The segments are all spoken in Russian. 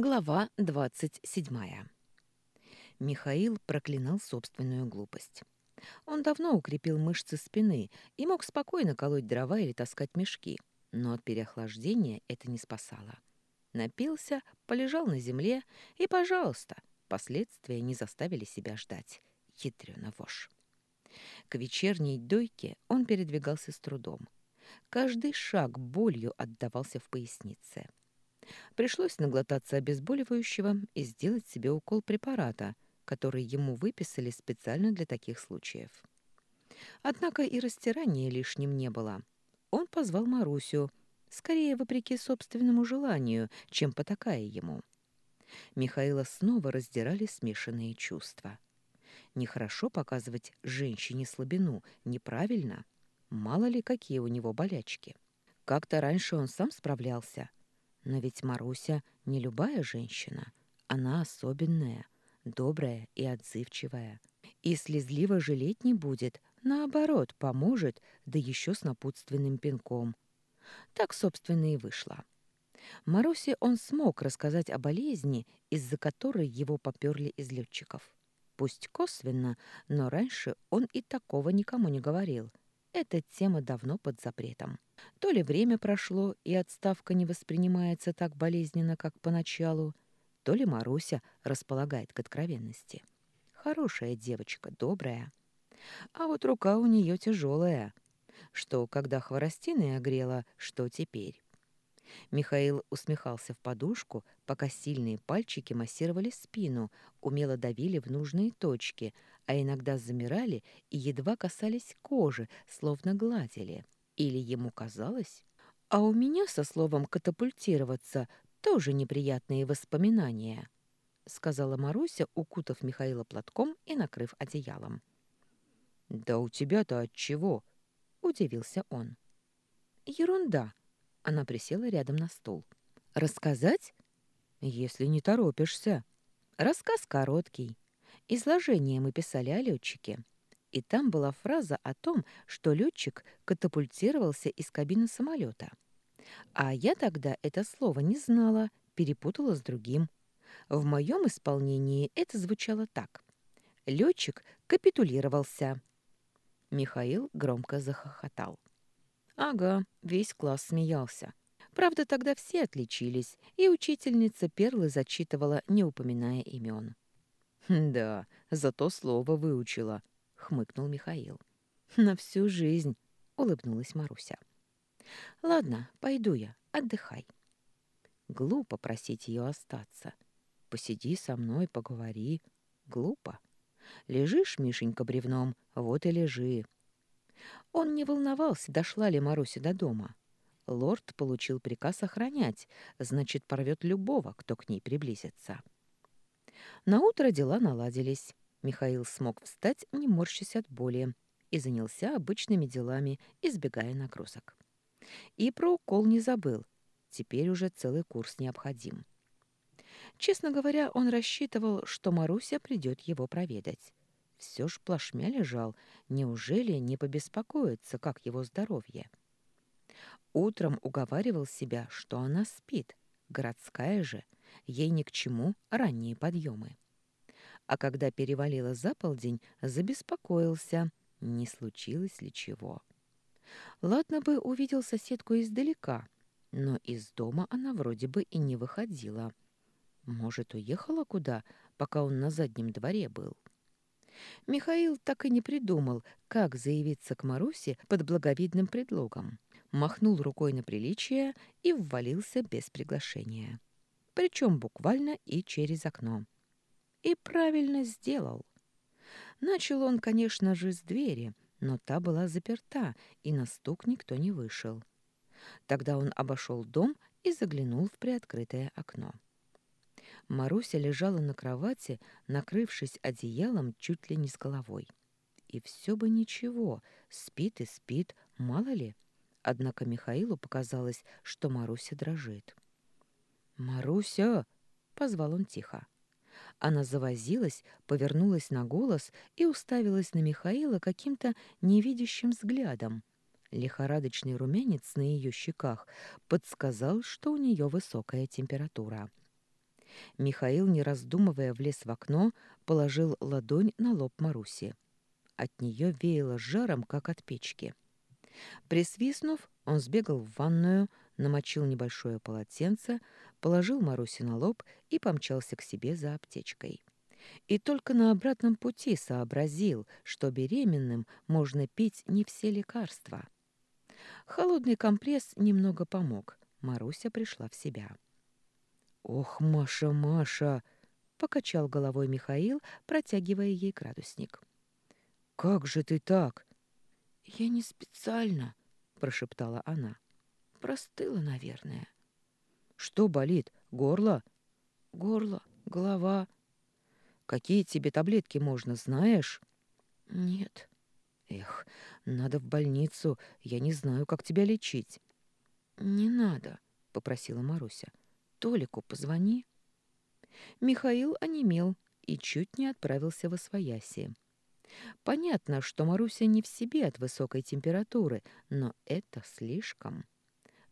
Глава двадцать седьмая. Михаил проклинал собственную глупость. Он давно укрепил мышцы спины и мог спокойно колоть дрова или таскать мешки, но от переохлаждения это не спасало. Напился, полежал на земле, и, пожалуйста, последствия не заставили себя ждать. Ядрёна вошь. К вечерней дойке он передвигался с трудом. Каждый шаг болью отдавался в пояснице. Пришлось наглотаться обезболивающего и сделать себе укол препарата, который ему выписали специально для таких случаев. Однако и растирания лишним не было. Он позвал Марусю, скорее вопреки собственному желанию, чем потакая ему. Михаила снова раздирали смешанные чувства. Нехорошо показывать женщине слабину, неправильно. Мало ли, какие у него болячки. Как-то раньше он сам справлялся, но ведь Маруся не любая женщина. Она особенная, добрая и отзывчивая. И слезливо жалеть не будет, наоборот, поможет, да еще с напутственным пинком. Так, собственно, и вышло. Марусе он смог рассказать о болезни, из-за которой его поперли из летчиков. Пусть косвенно, но раньше он и такого никому не говорил. Эта тема давно под запретом. То ли время прошло, и отставка не воспринимается так болезненно, как поначалу, то ли Маруся располагает к откровенности. Хорошая девочка, добрая. А вот рука у нее тяжелая. Что, когда хворостиной огрела, что теперь? Михаил усмехался в подушку, пока сильные пальчики массировали спину, умело давили в нужные точки, а иногда замирали и едва касались кожи, словно гладили. Или ему казалось? А у меня со словом «катапультироваться» тоже неприятные воспоминания, сказала Маруся, укутав Михаила платком и накрыв одеялом. Да у тебя-то от чего? удивился он. Ерунда. Она присела рядом на стул. Рассказать? Если не торопишься. Рассказ короткий. Изложение мы писали о летчике и там была фраза о том, что летчик катапультировался из кабины самолета. А я тогда это слово не знала, перепутала с другим. В моем исполнении это звучало так. Летчик капитулировался. Михаил громко захохотал. Ага, весь класс смеялся. Правда, тогда все отличились, и учительница Перлы зачитывала, не упоминая имен. «Да, зато слово выучила», хмыкнул Михаил. На всю жизнь, улыбнулась Маруся. Ладно, пойду я, отдыхай. Глупо просить ее остаться. Посиди со мной, поговори. Глупо. Лежишь, Мишенька, бревном, вот и лежи. Он не волновался, дошла ли Маруся до дома. Лорд получил приказ охранять, значит, порвет любого, кто к ней приблизится. На утро дела наладились. Михаил смог встать, не морщась от боли, и занялся обычными делами, избегая нагрузок. И про укол не забыл. Теперь уже целый курс необходим. Честно говоря, он рассчитывал, что Маруся придет его проведать. Все ж плашмя лежал, неужели не побеспокоится, как его здоровье? Утром уговаривал себя, что она спит, городская же, ей ни к чему ранние подъемы а когда перевалило за полдень, забеспокоился, не случилось ли чего. Ладно бы увидел соседку издалека, но из дома она вроде бы и не выходила. Может, уехала куда, пока он на заднем дворе был. Михаил так и не придумал, как заявиться к Марусе под благовидным предлогом. Махнул рукой на приличие и ввалился без приглашения. Причем буквально и через окно. И правильно сделал. Начал он, конечно же, с двери, но та была заперта, и на стук никто не вышел. Тогда он обошел дом и заглянул в приоткрытое окно. Маруся лежала на кровати, накрывшись одеялом чуть ли не с головой. И все бы ничего, спит и спит, мало ли. Однако Михаилу показалось, что Маруся дрожит. «Маруся!» — позвал он тихо. Она завозилась, повернулась на голос и уставилась на Михаила каким-то невидящим взглядом. Лихорадочный румянец на ее щеках подсказал, что у нее высокая температура. Михаил, не раздумывая, влез в окно, положил ладонь на лоб Маруси. От нее веяло жаром, как от печки. Присвистнув, он сбегал в ванную, намочил небольшое полотенце, положил Маруси на лоб и помчался к себе за аптечкой. И только на обратном пути сообразил, что беременным можно пить не все лекарства. Холодный компресс немного помог. Маруся пришла в себя. «Ох, Маша, Маша!» — покачал головой Михаил, протягивая ей градусник. «Как же ты так?» «Я не специально», — прошептала она. «Простыла, наверное». «Что болит? Горло?» «Горло, голова». «Какие тебе таблетки можно, знаешь?» «Нет». «Эх, надо в больницу. Я не знаю, как тебя лечить». «Не надо», — попросила Маруся. Толику позвони». Михаил онемел и чуть не отправился в освояси. Понятно, что Маруся не в себе от высокой температуры, но это слишком.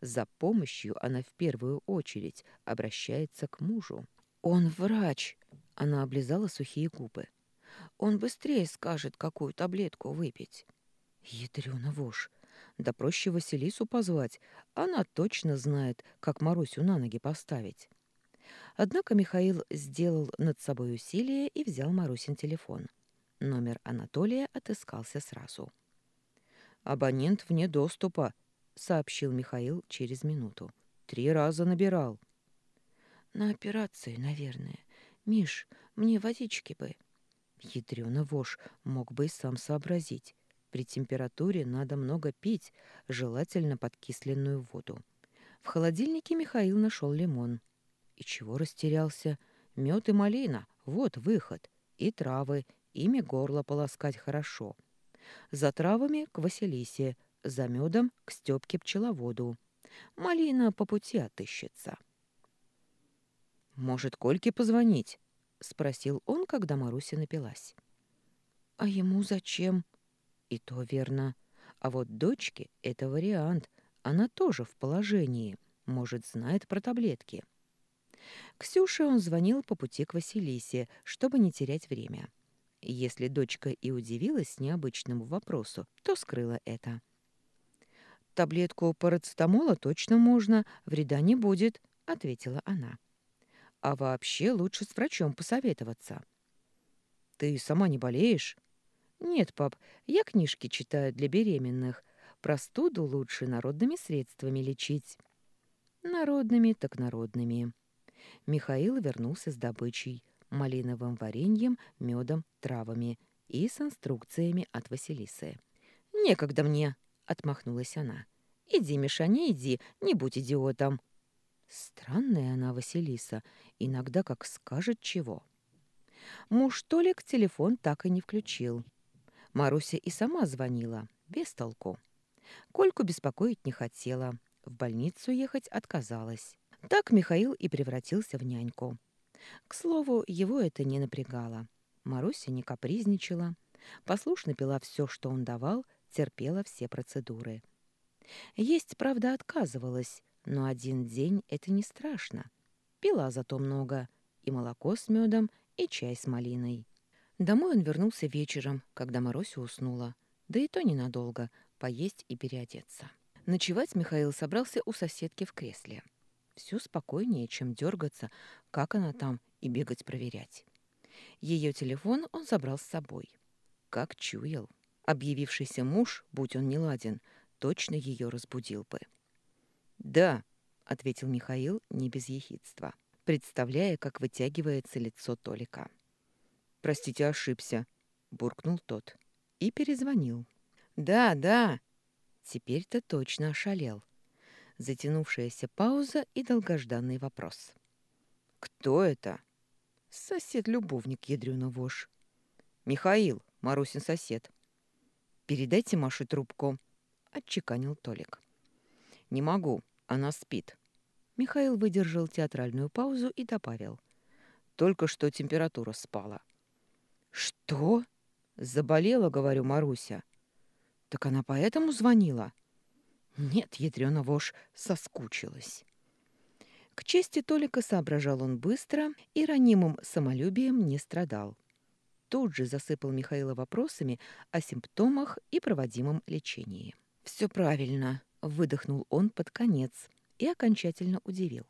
За помощью она в первую очередь обращается к мужу. «Он врач!» — она облизала сухие губы. «Он быстрее скажет, какую таблетку выпить». «Ядрёна вошь! Да проще Василису позвать. Она точно знает, как Марусю на ноги поставить. Однако Михаил сделал над собой усилие и взял Марусин телефон. Номер Анатолия отыскался сразу. «Абонент вне доступа», — сообщил Михаил через минуту. «Три раза набирал». «На операцию, наверное. Миш, мне водички бы». Ядрёна вошь мог бы и сам сообразить. При температуре надо много пить, желательно подкисленную воду. В холодильнике Михаил нашел лимон. И чего растерялся? Мед и малина — вот выход. И травы, ими горло полоскать хорошо. За травами — к Василисе, за медом — к Степке пчеловоду. Малина по пути отыщется. «Может, Кольке позвонить?» — спросил он, когда Маруся напилась. «А ему зачем?» И то верно. А вот дочке это вариант. Она тоже в положении. Может, знает про таблетки. Ксюше он звонил по пути к Василисе, чтобы не терять время. Если дочка и удивилась необычному вопросу, то скрыла это. «Таблетку парацетамола точно можно, вреда не будет», — ответила она. «А вообще лучше с врачом посоветоваться». «Ты сама не болеешь?» «Нет, пап, я книжки читаю для беременных. Простуду лучше народными средствами лечить». «Народными так народными». Михаил вернулся с добычей, малиновым вареньем, медом, травами и с инструкциями от Василисы. «Некогда мне!» — отмахнулась она. «Иди, Миша, не иди, не будь идиотом!» Странная она, Василиса, иногда как скажет чего. Муж Толик телефон так и не включил. Маруся и сама звонила, без толку. Кольку беспокоить не хотела, в больницу ехать отказалась. Так Михаил и превратился в няньку. К слову, его это не напрягало. Маруся не капризничала, послушно пила все, что он давал, терпела все процедуры. Есть, правда, отказывалась, но один день — это не страшно. Пила зато много, и молоко с медом, и чай с малиной. Домой он вернулся вечером, когда Маруся уснула. Да и то ненадолго, поесть и переодеться. Ночевать Михаил собрался у соседки в кресле. Все спокойнее, чем дергаться, как она там, и бегать проверять. Ее телефон он забрал с собой. Как чуял. Объявившийся муж, будь он неладен, точно ее разбудил бы. «Да», — ответил Михаил не без ехидства, представляя, как вытягивается лицо Толика. «Простите, ошибся», — буркнул тот. И перезвонил. «Да, да». Теперь-то точно ошалел. Затянувшаяся пауза и долгожданный вопрос. «Кто это?» «Сосед-любовник, ядрёна вошь». «Михаил, Марусин сосед». «Передайте Маше трубку», — отчеканил Толик. «Не могу, она спит». Михаил выдержал театральную паузу и добавил. «Только что температура спала». «Что?» «Заболела, — говорю, Маруся». «Так она поэтому звонила?» «Нет, ядрёна вошь, соскучилась». К чести Толика соображал он быстро и ранимым самолюбием не страдал. Тут же засыпал Михаила вопросами о симптомах и проводимом лечении. «Все правильно», — выдохнул он под конец и окончательно удивил.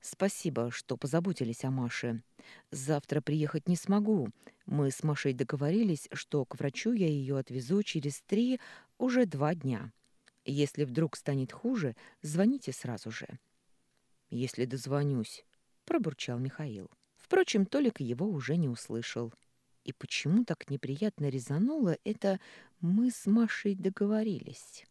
«Спасибо, что позаботились о Маше. Завтра приехать не смогу. Мы с Машей договорились, что к врачу я ее отвезу через три, уже два дня. Если вдруг станет хуже, звоните сразу же». «Если дозвонюсь», — пробурчал Михаил. Впрочем, Толик его уже не услышал. И почему так неприятно резануло это «мы с Машей договорились»?